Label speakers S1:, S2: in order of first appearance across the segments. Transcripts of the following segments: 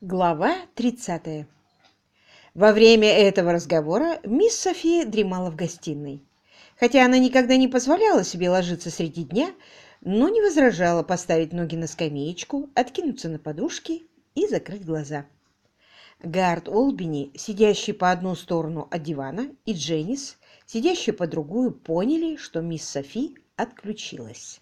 S1: Глава 30. Во время этого разговора мисс София дремала в гостиной. Хотя она никогда не позволяла себе ложиться среди дня, но не возражала поставить ноги на скамеечку, откинуться на подушки и закрыть глаза. Гард Олбини, сидящий по одну сторону от дивана, и Дженнис, сидящие по другую, поняли, что мисс Софи отключилась.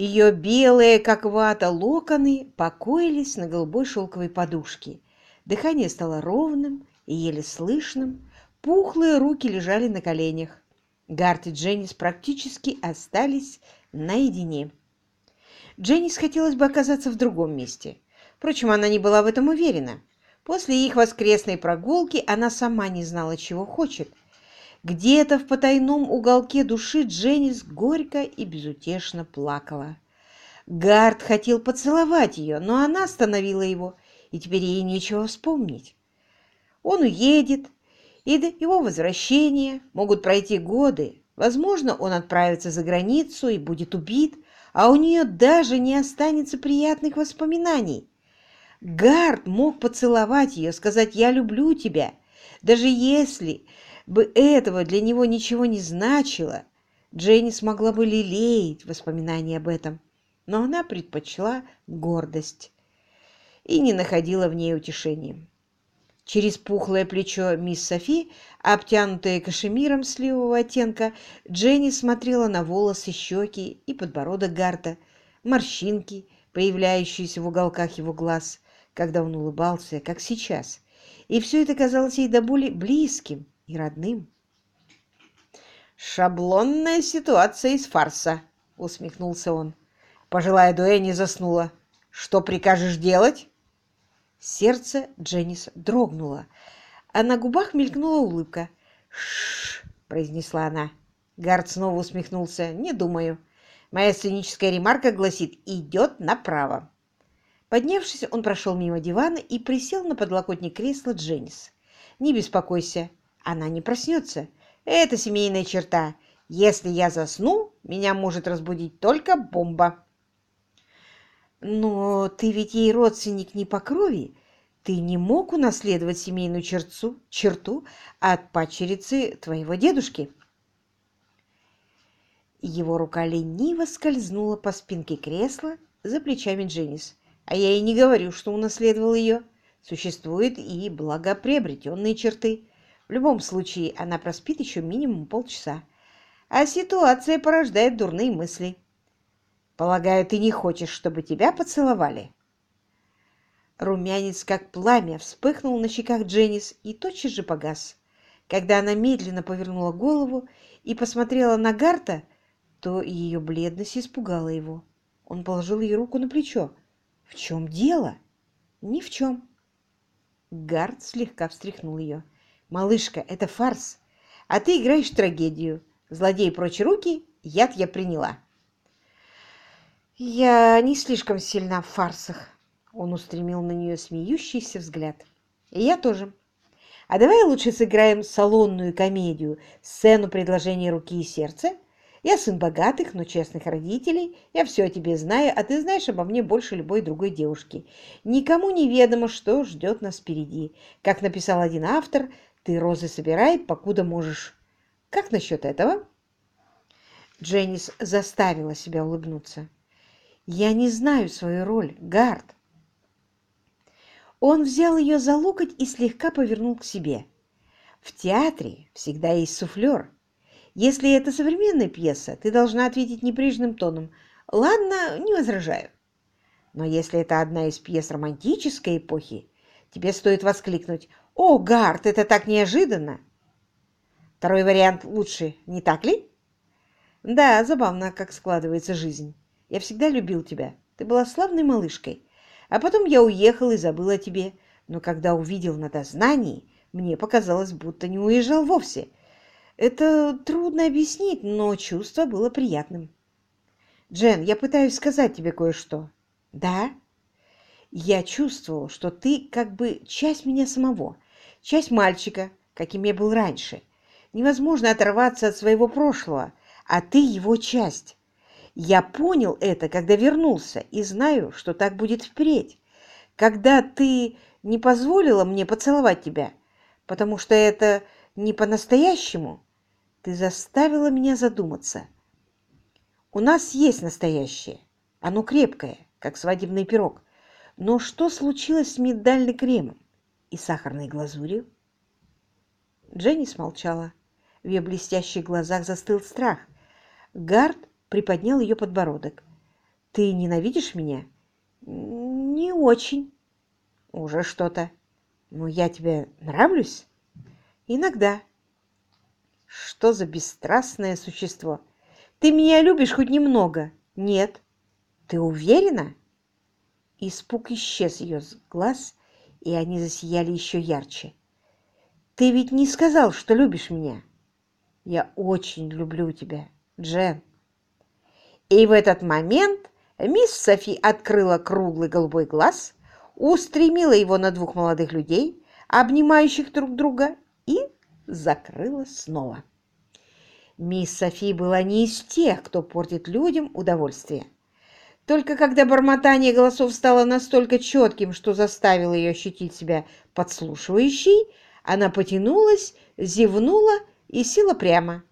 S1: Ее белые, как вата, локоны покоились на голубой шелковой подушке. Дыхание стало ровным и еле слышным. Пухлые руки лежали на коленях. Гарт и Дженнис практически остались наедине. Дженнис хотелось бы оказаться в другом месте. Впрочем, она не была в этом уверена. После их воскресной прогулки она сама не знала, чего хочет. Где-то в потайном уголке души Дженнис горько и безутешно плакала. Гард хотел поцеловать ее, но она остановила его, и теперь ей нечего вспомнить. Он уедет, и до его возвращения могут пройти годы. Возможно, он отправится за границу и будет убит, а у нее даже не останется приятных воспоминаний. Гард мог поцеловать ее, сказать «я люблю тебя», даже если бы этого для него ничего не значило, Дженни смогла бы лелеять воспоминания об этом, но она предпочла гордость и не находила в ней утешения. Через пухлое плечо мисс Софи, обтянутое кашемиром сливового оттенка, Дженни смотрела на волосы, щеки и подбородок Гарта, морщинки, появляющиеся в уголках его глаз, когда он улыбался, как сейчас. И все это казалось ей до боли близким, и родным. «Шаблонная ситуация из фарса», — усмехнулся он. Пожилая Дуэни заснула. «Что прикажешь делать?» Сердце Дженнис дрогнуло, а на губах мелькнула улыбка. «Ш-ш-ш», произнесла она. Гард снова усмехнулся. «Не думаю. Моя сценическая ремарка гласит «идет направо». Поднявшись, он прошел мимо дивана и присел на подлокотник кресла Дженнис. «Не беспокойся, она не проснется. Это семейная черта. Если я засну, меня может разбудить только бомба. Но ты ведь ей родственник не по крови. Ты не мог унаследовать семейную черту, черту от падчерицы твоего дедушки. Его рука лениво скользнула по спинке кресла за плечами Дженнис. А я и не говорю, что унаследовал ее. Существуют и благоприобретенные черты. В любом случае, она проспит еще минимум полчаса. А ситуация порождает дурные мысли. Полагаю, ты не хочешь, чтобы тебя поцеловали?» Румянец, как пламя, вспыхнул на щеках Дженнис и тотчас же погас. Когда она медленно повернула голову и посмотрела на Гарта, то ее бледность испугала его. Он положил ей руку на плечо. «В чем дело?» «Ни в чем». Гарт слегка встряхнул ее. «Малышка, это фарс, а ты играешь трагедию. Злодей прочь руки, яд я приняла». «Я не слишком сильна в фарсах», — он устремил на нее смеющийся взгляд. «И я тоже. А давай лучше сыграем салонную комедию, сцену предложения руки и сердца. Я сын богатых, но честных родителей. Я все о тебе знаю, а ты знаешь обо мне больше любой другой девушки. Никому не ведомо, что ждет нас впереди. Как написал один автор, ты розы собирай, покуда можешь. Как насчет этого?» Дженнис заставила себя улыбнуться. «Я не знаю свою роль, Гард». Он взял ее за локоть и слегка повернул к себе. «В театре всегда есть суфлер. Если это современная пьеса, ты должна ответить непрежным тоном. Ладно, не возражаю. Но если это одна из пьес романтической эпохи, тебе стоит воскликнуть «О, Гард, это так неожиданно!» Второй вариант лучше, не так ли? Да, забавно, как складывается жизнь. Я всегда любил тебя. Ты была славной малышкой. А потом я уехал и забыл о тебе. Но когда увидел на дознании, мне показалось, будто не уезжал вовсе. Это трудно объяснить, но чувство было приятным. Джен, я пытаюсь сказать тебе кое-что. Да? Я чувствовал, что ты как бы часть меня самого часть мальчика, каким я был раньше. Невозможно оторваться от своего прошлого, а ты его часть. Я понял это, когда вернулся, и знаю, что так будет впредь. когда ты не позволила мне поцеловать тебя, потому что это не по-настоящему, ты заставила меня задуматься. У нас есть настоящее, оно крепкое, как свадебный пирог. Но что случилось с миндальным кремом и сахарной глазурью? Дженни смолчала. В ее блестящих глазах застыл страх. Гард приподнял ее подбородок. «Ты ненавидишь меня?» «Не очень». «Уже что-то. Но я тебе нравлюсь?» «Иногда». «Что за бесстрастное существо? Ты меня любишь хоть немного?» «Нет». «Ты уверена?» Испуг исчез ее с глаз, и они засияли еще ярче. «Ты ведь не сказал, что любишь меня?» «Я очень люблю тебя, Джен». И в этот момент мисс Софи открыла круглый голубой глаз, устремила его на двух молодых людей, обнимающих друг друга, и закрыла снова. Мисс Софи была не из тех, кто портит людям удовольствие. Только когда бормотание голосов стало настолько четким, что заставило ее ощутить себя подслушивающей, она потянулась, зевнула и села прямо.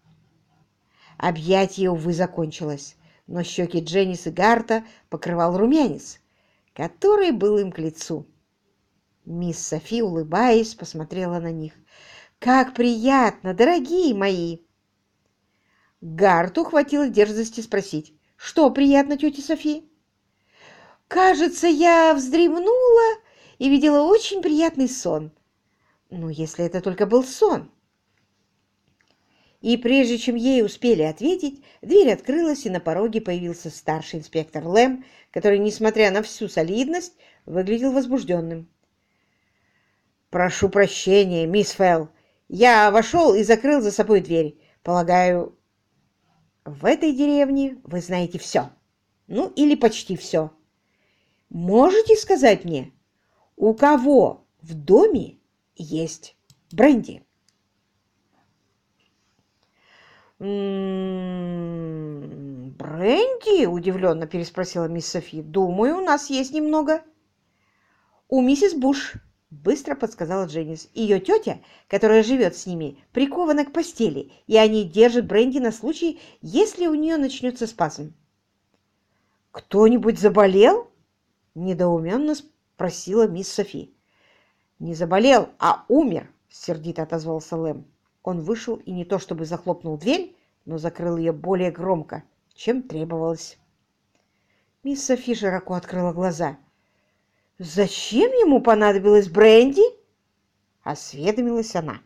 S1: Объятие, увы, закончилось, но щеки Дженнис и Гарта покрывал румянец, который был им к лицу. Мисс Софи, улыбаясь, посмотрела на них. «Как приятно, дорогие мои!» Гарту хватило дерзости спросить. «Что приятно, тетя Софи?» Кажется, я вздремнула и видела очень приятный сон. Ну, если это только был сон. И прежде чем ей успели ответить, дверь открылась, и на пороге появился старший инспектор Лэм, который, несмотря на всю солидность, выглядел возбужденным. «Прошу прощения, мисс Фелл. Я вошел и закрыл за собой дверь. Полагаю, в этой деревне вы знаете все. Ну, или почти все. Можете сказать мне, у кого в доме есть бренди? «М-м, «Бренди?» – удивленно переспросила мисс Софи. «Думаю, у нас есть немного». «У миссис Буш», – быстро подсказала Дженнис. «Ее тетя, которая живет с ними, прикована к постели, и они держат бренди на случай, если у нее начнется спазм». «Кто-нибудь заболел?» Недоуменно спросила мисс Софи. «Не заболел, а умер!» — сердито отозвался Лэм. Он вышел и не то чтобы захлопнул дверь, но закрыл ее более громко, чем требовалось. Мисс Софи широко открыла глаза. «Зачем ему понадобилось бренди?» — осведомилась она.